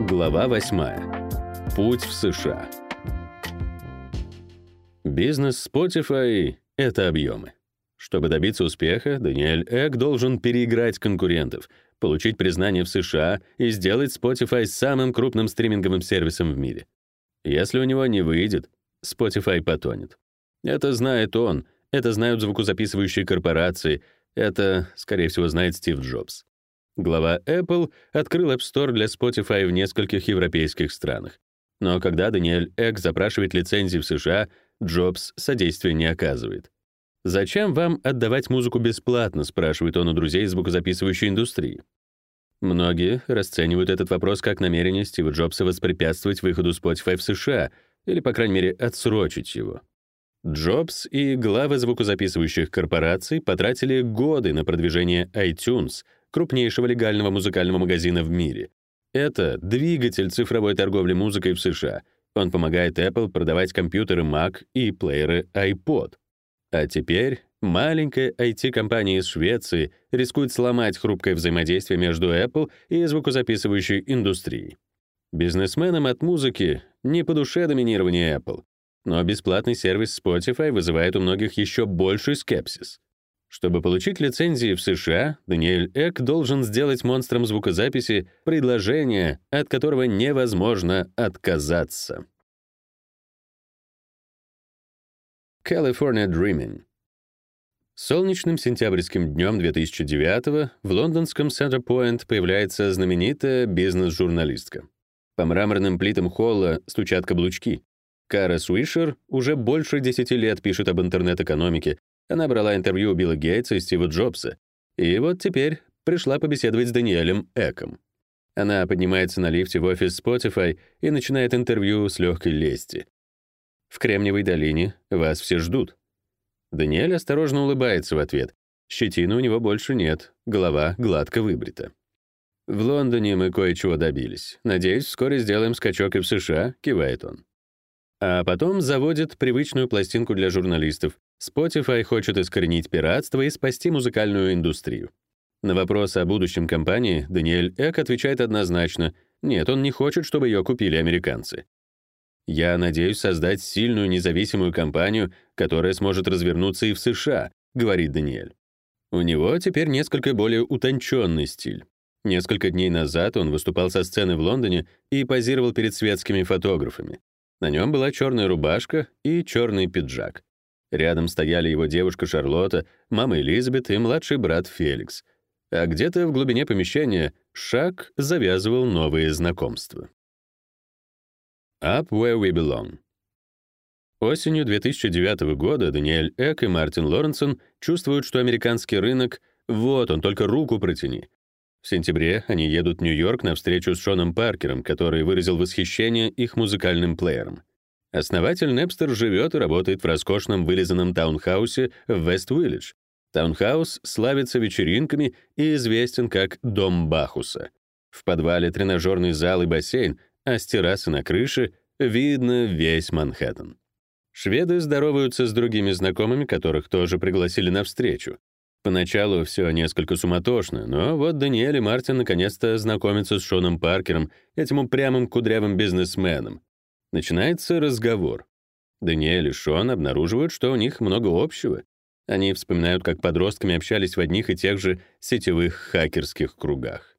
Глава 8. Путь в США. Бизнес Spotify — это объемы. Чтобы добиться успеха, Даниэль Эк должен переиграть конкурентов, получить признание в США и сделать Spotify самым крупным стриминговым сервисом в мире. Если у него не выйдет, Spotify потонет. Это знает он, это знают звукозаписывающие корпорации, это, скорее всего, знает Стив Джобс. Глава Apple открыл App Store для Spotify в нескольких европейских странах. Но когда Даниэль Эк запрашивает лицензии в США, Джобс содействия не оказывает. «Зачем вам отдавать музыку бесплатно?» — спрашивает он у друзей звукозаписывающей индустрии. Многие расценивают этот вопрос как намерение Стива Джобса воспрепятствовать выходу Spotify в США или, по крайней мере, отсрочить его. Джобс и главы звукозаписывающих корпораций потратили годы на продвижение iTunes, крупнейшего легального музыкального магазина в мире. Это двигатель цифровой торговли музыкой в США. Он помогает Apple продавать компьютеры Mac и плееры iPod. А теперь маленькая IT-компания из Швеции рискует сломать хрупкое взаимодействие между Apple и звукозаписывающей индустрией. Бизнесменам от музыки не по душе доминирование Apple, но бесплатный сервис Spotify вызывает у многих еще больший скепсис. Чтобы получить лицензии в США, Даниэль Эк должен сделать монстрам звукозаписи предложение, от которого невозможно отказаться. California Dreaming Солнечным сентябрьским днем 2009 в лондонском Point появляется знаменитая бизнес-журналистка. По мраморным плитам холла стучат каблучки. Кара Суишер уже больше 10 лет пишет об интернет-экономике, она брала интервью у Билла Гейтса и Стива Джобса, и вот теперь пришла побеседовать с Даниэлем Эком. Она поднимается на лифте в офис Spotify и начинает интервью с легкой лести. В Кремниевой долине вас все ждут. Даниэль осторожно улыбается в ответ. Щетины у него больше нет, голова гладко выбрита. В Лондоне мы кое-чего добились. Надеюсь, вскоре сделаем скачок и в США, кивает он. А потом заводит привычную пластинку для журналистов. Spotify хочет искоренить пиратство и спасти музыкальную индустрию. На вопрос о будущем компании Даниэль Эк отвечает однозначно: нет, он не хочет, чтобы ее купили американцы. Я надеюсь создать сильную независимую компанию, которая сможет развернуться и в США, говорит Даниэль. У него теперь несколько более утонченный стиль. Несколько дней назад он выступал со сцены в Лондоне и позировал перед светскими фотографами. На нем была черная рубашка и черный пиджак. Рядом стояли его девушка Шарлотта, мама Элизабет и младший брат Феликс. А где-то в глубине помещения Шак завязывал новые знакомства. Up Where We Belong. Осенью 2009 года Даниэль Эк и Мартин Лоренсон чувствуют, что американский рынок — вот он, только руку протяни. В сентябре они едут в Нью-Йорк на встречу с Шоном Паркером, который выразил восхищение их музыкальным плеером. Основатель Napster живет и работает в роскошном вылизанном таунхаусе в Вест-Виллидж. Таунхаус славится вечеринками и известен как «Дом Бахуса». В подвале тренажерный зал и бассейн, а с террасы на крыше видно весь Манхэттен. Шведы здороваются с другими знакомыми, которых тоже пригласили на встречу. Поначалу все несколько суматошно, но вот Даниэль и Мартин наконец-то знакомятся с Шоном Паркером, этим упрямым кудрявым бизнесменом, Начинается разговор. Даниэль и Шон обнаруживают, что у них много общего. Они вспоминают, как подростками общались в одних и тех же сетевых хакерских кругах.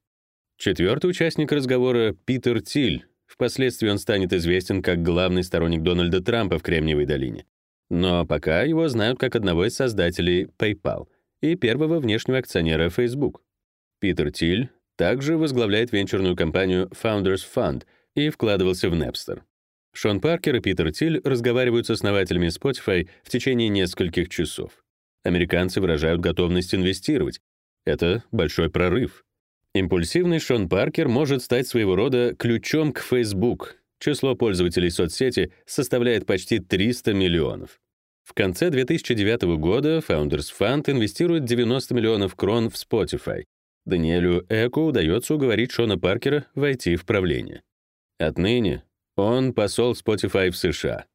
Четвертый участник разговора — Питер Тиль. Впоследствии он станет известен как главный сторонник Дональда Трампа в Кремниевой долине. Но пока его знают как одного из создателей PayPal и первого внешнего акционера Facebook. Питер Тиль также возглавляет венчурную компанию Founders Fund и вкладывался в Napster. Шон Паркер и Питер Тиль разговаривают с основателями Spotify в течение нескольких часов. Американцы выражают готовность инвестировать. Это большой прорыв. Импульсивный Шон Паркер может стать своего рода ключом к Facebook. Число пользователей соцсети составляет почти 300 миллионов. В конце 2009 года Founders Fund инвестирует 90 миллионов крон в Spotify. Даниэлю Эку удается уговорить Шона Паркера войти в правление. Отныне он посол Spotify в США.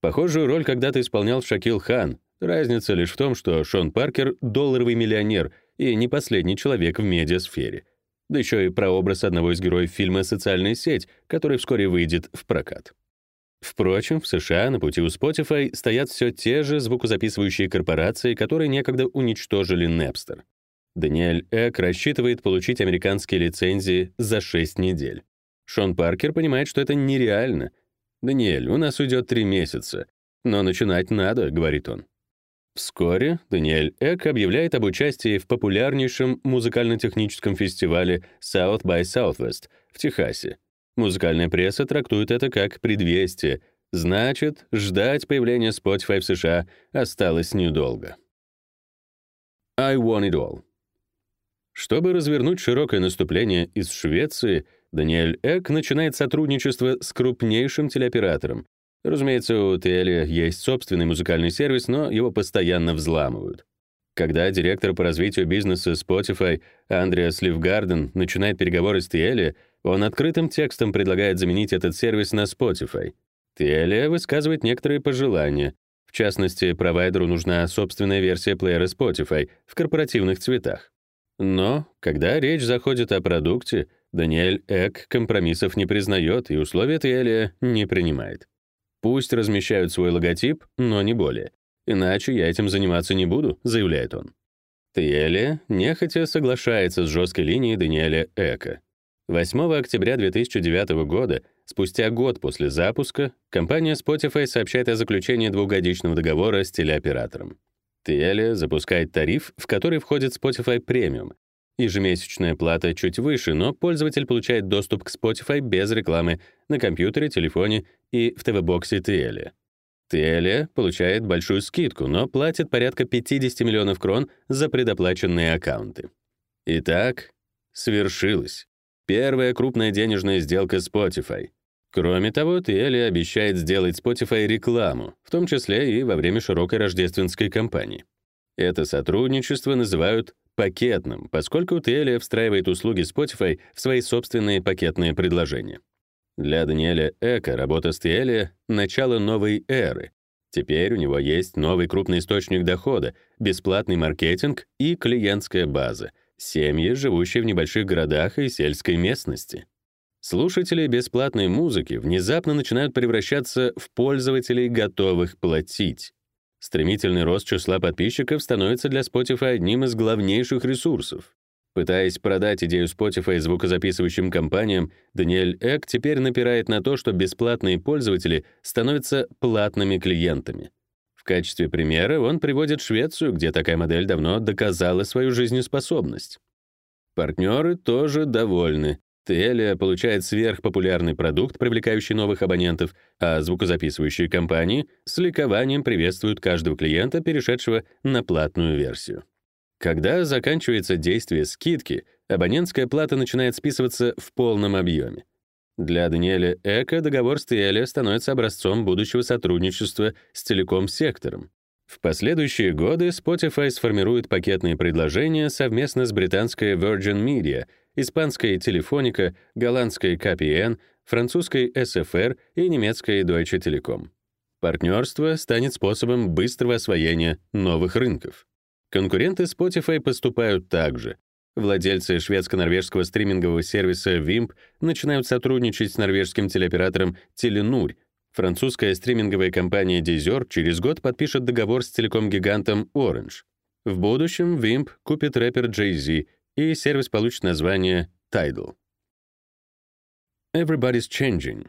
Похожую роль когда-то исполнял Шакил Хан. Разница лишь в том, что Шон Паркер — долларовый миллионер и не последний человек в медиасфере. Да еще и прообраз одного из героев фильма «Социальная сеть», который вскоре выйдет в прокат. Впрочем, в США на пути у Spotify стоят все те же звукозаписывающие корпорации, которые некогда уничтожили Napster. Даниэль Эк рассчитывает получить американские лицензии за 6 недель. Шон Паркер понимает, что это нереально. «Даниэль, у нас уйдет три месяца. Но начинать надо», — говорит он. Вскоре Даниэль Эк объявляет об участии в популярнейшем музыкально-техническом фестивале South by Southwest в Техасе. Музыкальная пресса трактует это как предвестие. Значит, ждать появления Spotify в США осталось недолго. I want it all. Чтобы развернуть широкое наступление из Швеции, Даниэль Эк начинает сотрудничество с крупнейшим телеоператором, Разумеется, у Теля есть собственный музыкальный сервис, но его постоянно взламывают. Когда директор по развитию бизнеса Spotify Андреас Ливгарден начинает переговоры с Теле, он открытым текстом предлагает заменить этот сервис на Spotify. Теле высказывает некоторые пожелания. В частности, провайдеру нужна собственная версия плеера Spotify в корпоративных цветах. Но, когда речь заходит о продукте, Даниэль Эк компромиссов не признает и условия Теле не принимает. Пусть размещают свой логотип, но не более. Иначе я этим заниматься не буду, заявляет он. Тиэлия нехотя соглашается с жесткой линией Даниэля Эка. 8 октября 2009 года, спустя год после запуска, компания Spotify сообщает о заключении двухгодичного договора с телеоператором. Тиэлия запускает тариф, в который входит Spotify Premium, Ежемесячная плата чуть выше, но пользователь получает доступ к Spotify без рекламы на компьютере, телефоне и в ТВ-боксе TL. TL получает большую скидку, но платит порядка 50 миллионов крон за предоплаченные аккаунты. Итак, свершилось. Первая крупная денежная сделка Spotify. Кроме того, TL обещает сделать Spotify рекламу, в том числе и во время широкой рождественской кампании. Это сотрудничество называют пакетным, поскольку Теlia встраивает услуги Spotify в свои собственные пакетные предложения. Для Даниэля Эка работа с Telia — начало новой эры. Теперь у него есть новый крупный источник дохода, бесплатный маркетинг и клиентская база, семьи, живущие в небольших городах и сельской местности. Слушатели бесплатной музыки внезапно начинают превращаться в пользователей, готовых платить. Стремительный рост числа подписчиков становится для Spotify одним из главнейших ресурсов. Пытаясь продать идею Spotify звукозаписывающим компаниям, Даниэль Эк теперь напирает на то, что бесплатные пользователи становятся платными клиентами. В качестве примера он приводит Швецию, где такая модель давно доказала свою жизнеспособность. Партнеры тоже довольны. Телия получает сверхпопулярный продукт, привлекающий новых абонентов, а звукозаписывающие компании с ликованием приветствуют каждого клиента, перешедшего на платную версию. Когда заканчивается действие скидки, абонентская плата начинает списываться в полном объеме. Для Даниэля Эка договор с Телия становится образцом будущего сотрудничества с телеком-сектором. В последующие годы Spotify сформирует пакетные предложения совместно с британской Virgin Media — испанской Телефоника, голландской KPN, французской SFR и немецкой Deutsche Telekom. Партнерство станет способом быстрого освоения новых рынков. Конкуренты Spotify поступают так же. Владельцы шведско-норвежского стримингового сервиса Wimp начинают сотрудничать с норвежским телеоператором Telenor. Французская стриминговая компания Deezer через год подпишет договор с телеком-гигантом Orange. В будущем Wimp купит рэпер Jay-Z и сервис получит название Tidal. Everybody's changing.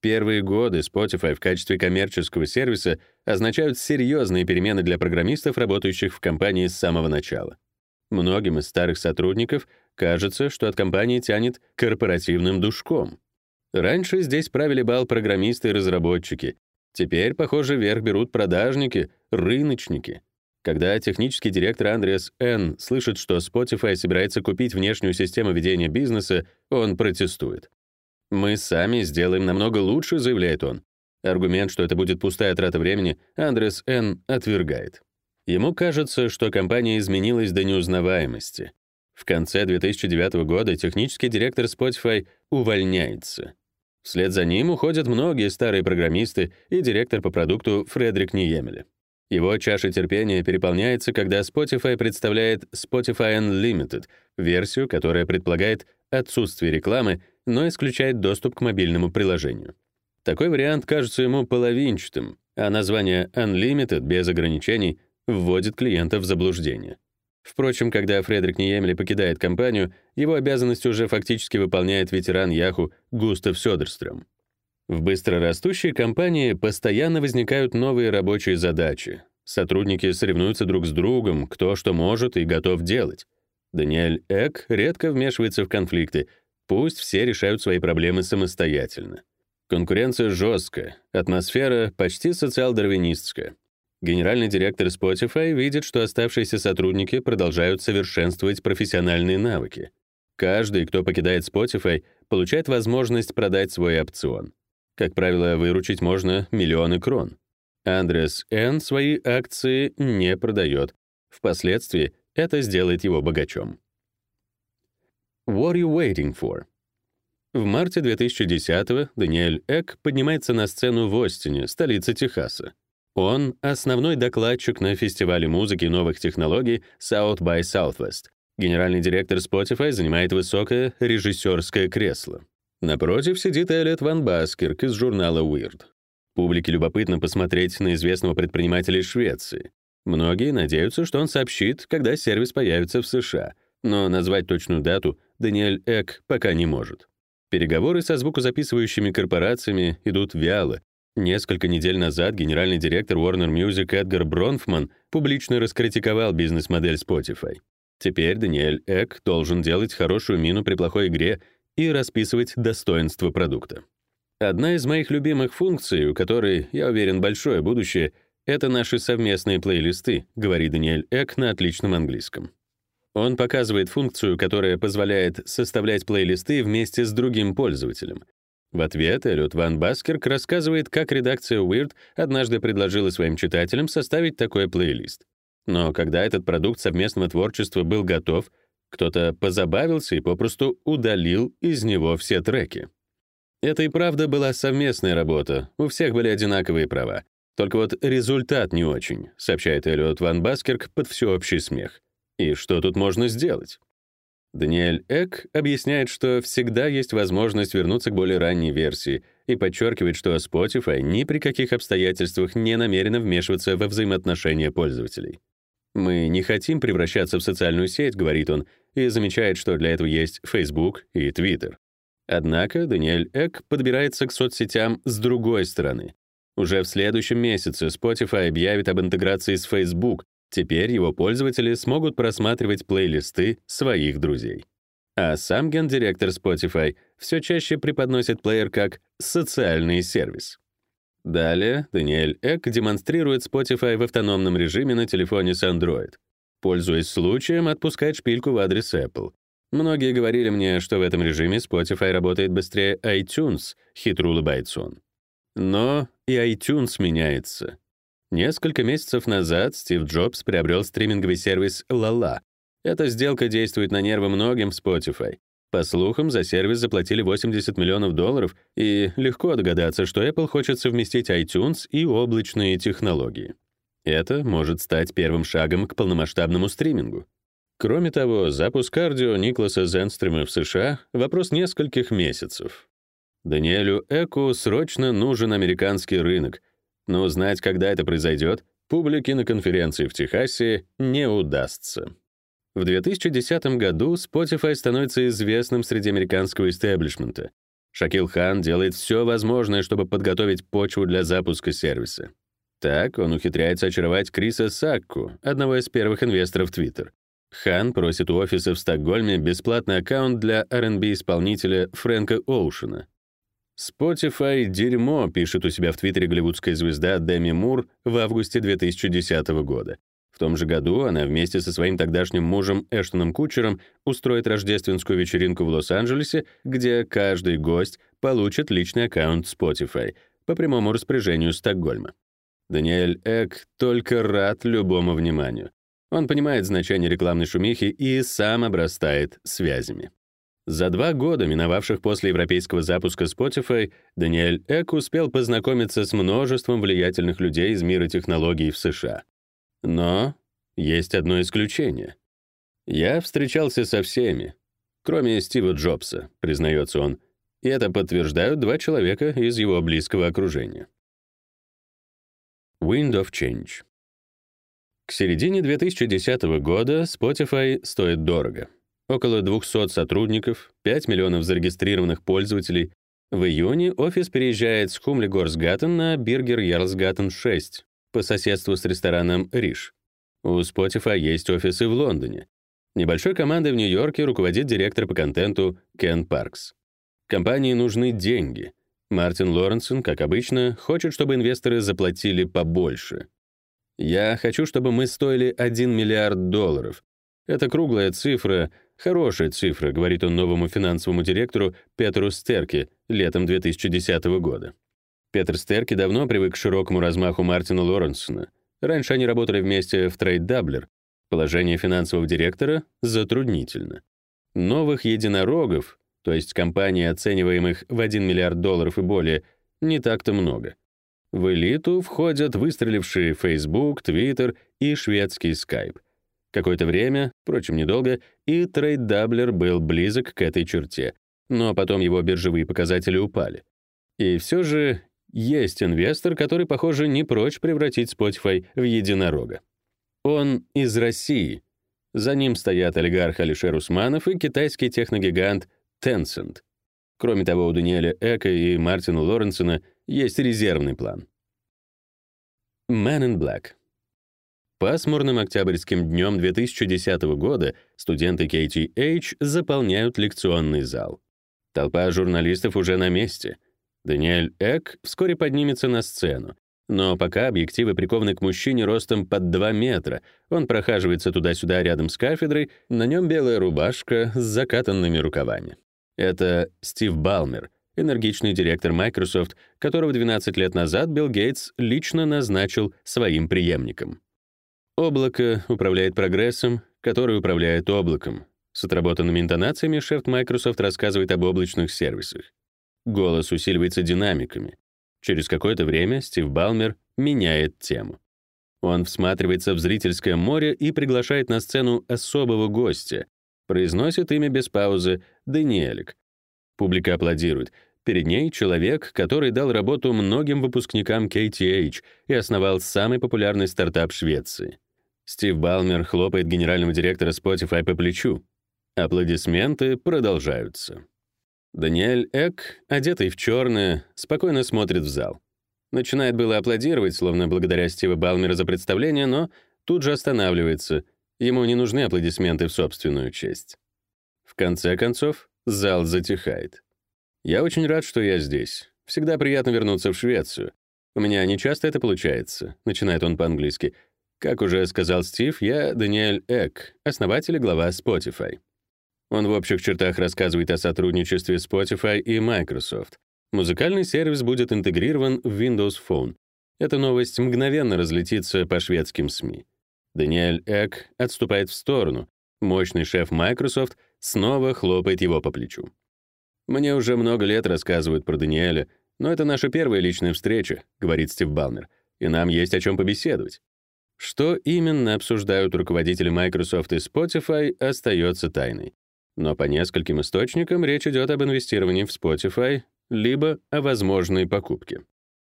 Первые годы Spotify в качестве коммерческого сервиса означают серьезные перемены для программистов, работающих в компании с самого начала. Многим из старых сотрудников кажется, что от компании тянет корпоративным душком. Раньше здесь правили бал программисты и разработчики. Теперь, похоже, верх берут продажники, рыночники. Когда технический директор Андреас Н. слышит, что Spotify собирается купить внешнюю систему ведения бизнеса, он протестует. «Мы сами сделаем намного лучше», — заявляет он. Аргумент, что это будет пустая трата времени, Андреас Н. отвергает. Ему кажется, что компания изменилась до неузнаваемости. В конце 2009 года технический директор Spotify увольняется. Вслед за ним уходят многие старые программисты и директор по продукту Фредерик Ниемеле. Его чаша терпения переполняется, когда Spotify представляет Spotify Unlimited, версию, которая предполагает отсутствие рекламы, но исключает доступ к мобильному приложению. Такой вариант кажется ему половинчатым, а название Unlimited без ограничений вводит клиента в заблуждение. Впрочем, когда Фредерик Ниемли покидает компанию, его обязанности уже фактически выполняет ветеран Яху Густав Сёдерстрём. В быстрорастущей компании постоянно возникают новые рабочие задачи. Сотрудники соревнуются друг с другом, кто что может и готов делать. Даниэль Эк редко вмешивается в конфликты, пусть все решают свои проблемы самостоятельно. Конкуренция жесткая, атмосфера почти социал-дарвинистская. Генеральный директор Spotify видит, что оставшиеся сотрудники продолжают совершенствовать профессиональные навыки. Каждый, кто покидает Spotify, получает возможность продать свой опцион. Как правило, выручить можно миллионы крон. Андрес Н. свои акции не продает. Впоследствии это сделает его богачом. What are you waiting for? В марте 2010-го Даниэль Эк поднимается на сцену в Остине, столице Техаса. Он — основной докладчик на фестивале музыки новых технологий South by Southwest. Генеральный директор Spotify занимает высокое режиссерское кресло. Напротив сидит Эллиот Ван Баскерк из журнала Weird. Публике любопытно посмотреть на известного предпринимателя из Швеции. Многие надеются, что он сообщит, когда сервис появится в США, но назвать точную дату Даниэль Эк пока не может. Переговоры со звукозаписывающими корпорациями идут вяло. Несколько недель назад генеральный директор Warner Music Эдгар Бронфман публично раскритиковал бизнес-модель Spotify. Теперь Даниэль Эк должен делать хорошую мину при плохой игре и расписывать достоинства продукта. Одна из моих любимых функций, у которой, я уверен, большое будущее, это наши совместные плейлисты, говорит Даниэль Эк на отличном английском. Он показывает функцию, которая позволяет составлять плейлисты вместе с другим пользователем. В ответ Эллиот Ван Баскерк рассказывает, как редакция Weird однажды предложила своим читателям составить такой плейлист. Но когда этот продукт совместного творчества был готов, кто-то позабавился и попросту удалил из него все треки. Это и правда была совместная работа, у всех были одинаковые права. Только вот результат не очень, сообщает Эллиот Ван Баскерк под всеобщий смех. И что тут можно сделать? Даниэль Эк объясняет, что всегда есть возможность вернуться к более ранней версии и подчеркивает, что Spotify ни при каких обстоятельствах не намерена вмешиваться во взаимоотношения пользователей. «Мы не хотим превращаться в социальную сеть», — говорит он, и замечает, что для этого есть Facebook и Twitter. Однако Даниэль Эк подбирается к соцсетям с другой стороны. Уже в следующем месяце Spotify объявит об интеграции с Facebook, Теперь его пользователи смогут просматривать плейлисты своих друзей. А сам гендиректор Spotify все чаще преподносит плеер как социальный сервис. Далее Даниэль Эк демонстрирует Spotify в автономном режиме на телефоне с Android. Пользуясь случаем, отпускает шпильку в адрес Apple. Многие говорили мне, что в этом режиме Spotify работает быстрее iTunes, хитро улыбается он. Но и iTunes меняется. Несколько месяцев назад Стив Джобс приобрел стриминговый сервис Lala. Эта сделка действует на нервы многим в Spotify. По слухам, за сервис заплатили 80 миллионов долларов, и легко догадаться, что Apple хочет совместить iTunes и облачные технологии. Это может стать первым шагом к полномасштабному стримингу. Кроме того, запуск кардио Никласа Зенстрима в США — вопрос нескольких месяцев. Даниэлю Эку срочно нужен американский рынок, но узнать, когда это произойдет, публике на конференции в Техасе не удастся. В 2010 году Spotify становится известным среди американского истеблишмента. Шакил Хан делает все возможное, чтобы подготовить почву для запуска сервиса. Так он ухитряется очаровать Криса Сакку, одного из первых инвесторов Twitter. Хан просит у офиса в Стокгольме бесплатный аккаунт для R&B-исполнителя Фрэнка Оушена. Spotify — дерьмо, пишет у себя в Твиттере голливудская звезда Деми Мур в августе 2010 года. В том же году она вместе со своим тогдашним мужем Эштоном Кучером устроит рождественскую вечеринку в Лос-Анджелесе, где каждый гость получит личный аккаунт Spotify по прямому распоряжению Стокгольма. Даниэль Эк только рад любому вниманию. Он понимает значение рекламной шумихи и сам обрастает связями. За два года, миновавших после европейского запуска Spotify, Даниэль Эк успел познакомиться с множеством влиятельных людей из мира технологий в США. Но есть одно исключение. Я встречался со всеми, кроме Стива Джобса, признается он, и это подтверждают два человека из его близкого окружения. Wind of Change. К середине 2010 года Spotify стоит дорого около 200 сотрудников, 5 миллионов зарегистрированных пользователей. В июне офис переезжает с Хумлигорсгаттен на Биргер Ярлсгаттен 6 по соседству с рестораном «Риш». У Spotify есть офисы в Лондоне. Небольшой командой в Нью-Йорке руководит директор по контенту Кен Паркс. Компании нужны деньги. Мартин Лоренсон, как обычно, хочет, чтобы инвесторы заплатили побольше. «Я хочу, чтобы мы стоили 1 миллиард долларов. Это круглая цифра, Хорошая цифра, говорит он новому финансовому директору Петру Стерке летом 2010 года. Петр Стерке давно привык к широкому размаху Мартина Лоренсона. Раньше они работали вместе в Doubler. Положение финансового директора затруднительно. Новых единорогов, то есть компаний, оцениваемых в 1 миллиард долларов и более, не так-то много. В элиту входят выстрелившие Facebook, Twitter и шведский Skype. Какое-то время, впрочем, недолго, и TradeDoubler был близок к этой черте, но потом его биржевые показатели упали. И все же есть инвестор, который, похоже, не прочь превратить Spotify в единорога. Он из России. За ним стоят олигарх Алишер Усманов и китайский техногигант Tencent. Кроме того, у Даниэля Эка и Мартина Лоренсона есть резервный план. Man in Black. Пасмурным октябрьским днем 2010 года студенты KTH заполняют лекционный зал. Толпа журналистов уже на месте. Даниэль Эк вскоре поднимется на сцену. Но пока объективы прикованы к мужчине ростом под 2 метра, он прохаживается туда-сюда рядом с кафедрой, на нем белая рубашка с закатанными рукавами. Это Стив Балмер, энергичный директор Microsoft, которого 12 лет назад Билл Гейтс лично назначил своим преемником. Облако управляет прогрессом, который управляет облаком. С отработанными интонациями шеф Microsoft рассказывает об облачных сервисах. Голос усиливается динамиками. Через какое-то время Стив Балмер меняет тему. Он всматривается в зрительское море и приглашает на сцену особого гостя. Произносит имя без паузы «Даниэлик». Публика аплодирует. Перед ней человек, который дал работу многим выпускникам KTH и основал самый популярный стартап Швеции. Стив Балмер хлопает генерального директора Spotify по плечу. Аплодисменты продолжаются. Даниэль Эк, одетый в черное, спокойно смотрит в зал. Начинает было аплодировать, словно благодаря Стива Балмера за представление, но тут же останавливается. Ему не нужны аплодисменты в собственную честь. В конце концов, зал затихает. «Я очень рад, что я здесь. Всегда приятно вернуться в Швецию. У меня не часто это получается», — начинает он по-английски — как уже сказал Стив, я Даниэль Эк, основатель и глава Spotify. Он в общих чертах рассказывает о сотрудничестве Spotify и Microsoft. Музыкальный сервис будет интегрирован в Windows Phone. Эта новость мгновенно разлетится по шведским СМИ. Даниэль Эк отступает в сторону. Мощный шеф Microsoft снова хлопает его по плечу. «Мне уже много лет рассказывают про Даниэля, но это наша первая личная встреча», — говорит Стив Балмер, «и нам есть о чем побеседовать. Что именно обсуждают руководители Microsoft и Spotify, остается тайной. Но по нескольким источникам речь идет об инвестировании в Spotify либо о возможной покупке.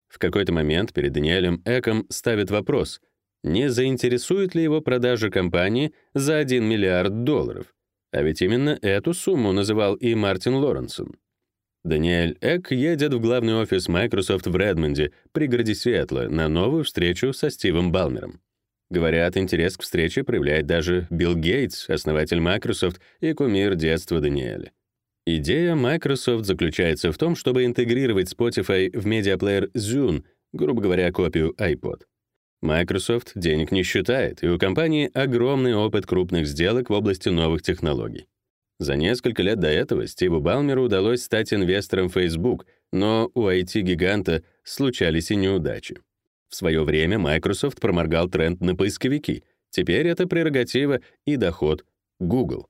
В какой-то момент перед Даниэлем Эком ставит вопрос, не заинтересует ли его продажа компании за 1 миллиард долларов. А ведь именно эту сумму называл и Мартин Лоренсон. Даниэль Эк едет в главный офис Microsoft в Редмонде, пригороде Сиэтла, на новую встречу со Стивом Балмером. Говорят, интерес к встрече проявляет даже Билл Гейтс, основатель Microsoft и кумир детства Даниэля. Идея Microsoft заключается в том, чтобы интегрировать Spotify в медиаплеер Zune, грубо говоря, копию iPod. Microsoft денег не считает, и у компании огромный опыт крупных сделок в области новых технологий. За несколько лет до этого Стиву Балмеру удалось стать инвестором Facebook, но у IT-гиганта случались и неудачи. В свое время Microsoft проморгал тренд на поисковики. Теперь это прерогатива и доход Google.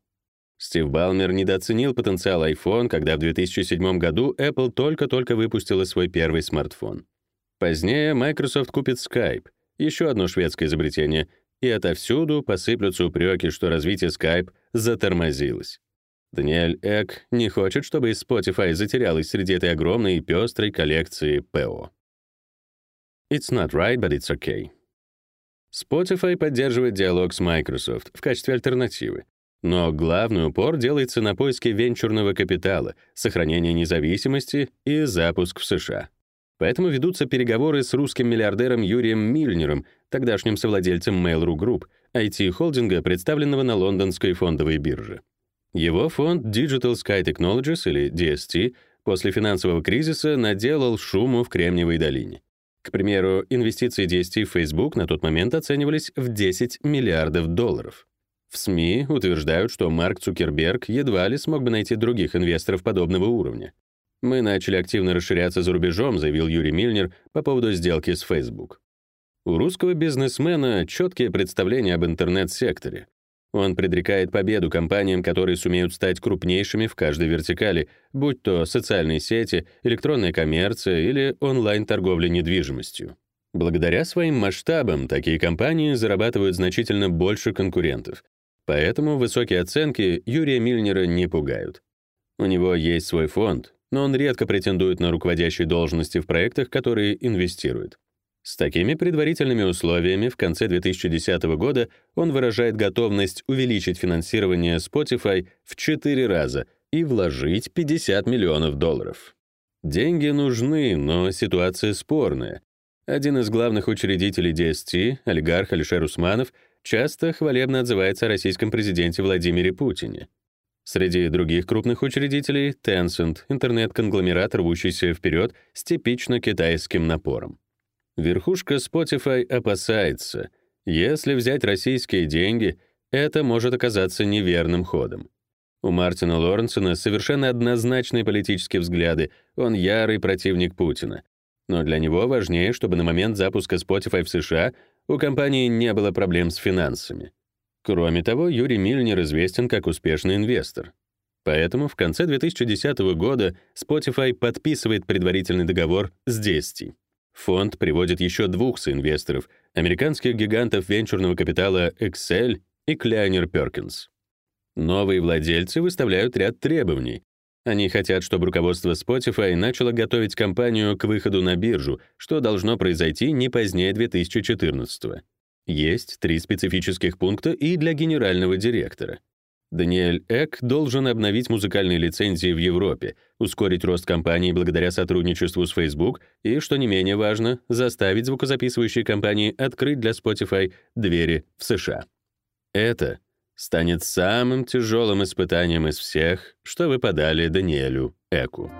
Стив Балмер недооценил потенциал iPhone, когда в 2007 году Apple только-только выпустила свой первый смартфон. Позднее Microsoft купит Skype, еще одно шведское изобретение, и отовсюду посыплются упреки, что развитие Skype затормозилось. Даниэль Эк не хочет, чтобы Spotify затерялась среди этой огромной и пестрой коллекции ПО. It's not right, but it's okay. Spotify поддерживает диалог с Microsoft в качестве альтернативы, но главный упор делается на поиске венчурного капитала, сохранение независимости и запуск в США. Поэтому ведутся переговоры с русским миллиардером Юрием Мильнером, тогдашним совладельцем Mail.ru Group, IT-холдинга, представленного на лондонской фондовой бирже. Его фонд Digital Sky Technologies, или DST, после финансового кризиса наделал шуму в Кремниевой долине. К примеру, инвестиции DST в Facebook на тот момент оценивались в 10 миллиардов долларов. В СМИ утверждают, что Марк Цукерберг едва ли смог бы найти других инвесторов подобного уровня. «Мы начали активно расширяться за рубежом», заявил Юрий Мильнер по поводу сделки с Facebook. У русского бизнесмена четкие представления об интернет-секторе. Он предрекает победу компаниям, которые сумеют стать крупнейшими в каждой вертикали, будь то социальные сети, электронная коммерция или онлайн-торговля недвижимостью. Благодаря своим масштабам такие компании зарабатывают значительно больше конкурентов, Поэтому высокие оценки Юрия Мильнера не пугают. У него есть свой фонд, но он редко претендует на руководящие должности в проектах, которые инвестирует. С такими предварительными условиями в конце 2010 года он выражает готовность увеличить финансирование Spotify в 4 раза и вложить 50 миллионов долларов. Деньги нужны, но ситуация спорная. Один из главных учредителей DST, олигарх Алишер Усманов, часто хвалебно отзывается о российском президенте Владимире Путине. Среди других крупных учредителей — Tencent, интернет-конгломерат, рвущийся вперед с типично китайским напором. Верхушка Spotify опасается, если взять российские деньги, это может оказаться неверным ходом. У Мартина Лоренсона совершенно однозначные политические взгляды, он ярый противник Путина. Но для него важнее, чтобы на момент запуска Spotify в США у компании не было проблем с финансами. Кроме того, Юрий Мильнер известен как успешный инвестор. Поэтому в конце 2010 года Spotify подписывает предварительный договор с Desti. Фонд приводит еще двух соинвесторов, американских гигантов венчурного капитала Excel и Kleiner Perkins. Новые владельцы выставляют ряд требований, они хотят, чтобы руководство Spotify начало готовить компанию к выходу на биржу, что должно произойти не позднее 2014 -го. Есть три специфических пункта и для генерального директора. Даниэль Эк должен обновить музыкальные лицензии в Европе, ускорить рост компании благодаря сотрудничеству с Facebook и, что не менее важно, заставить звукозаписывающие компании открыть для Spotify двери в США. Это станет самым тяжелым испытанием из всех, что выпадали Даниэлю Эку.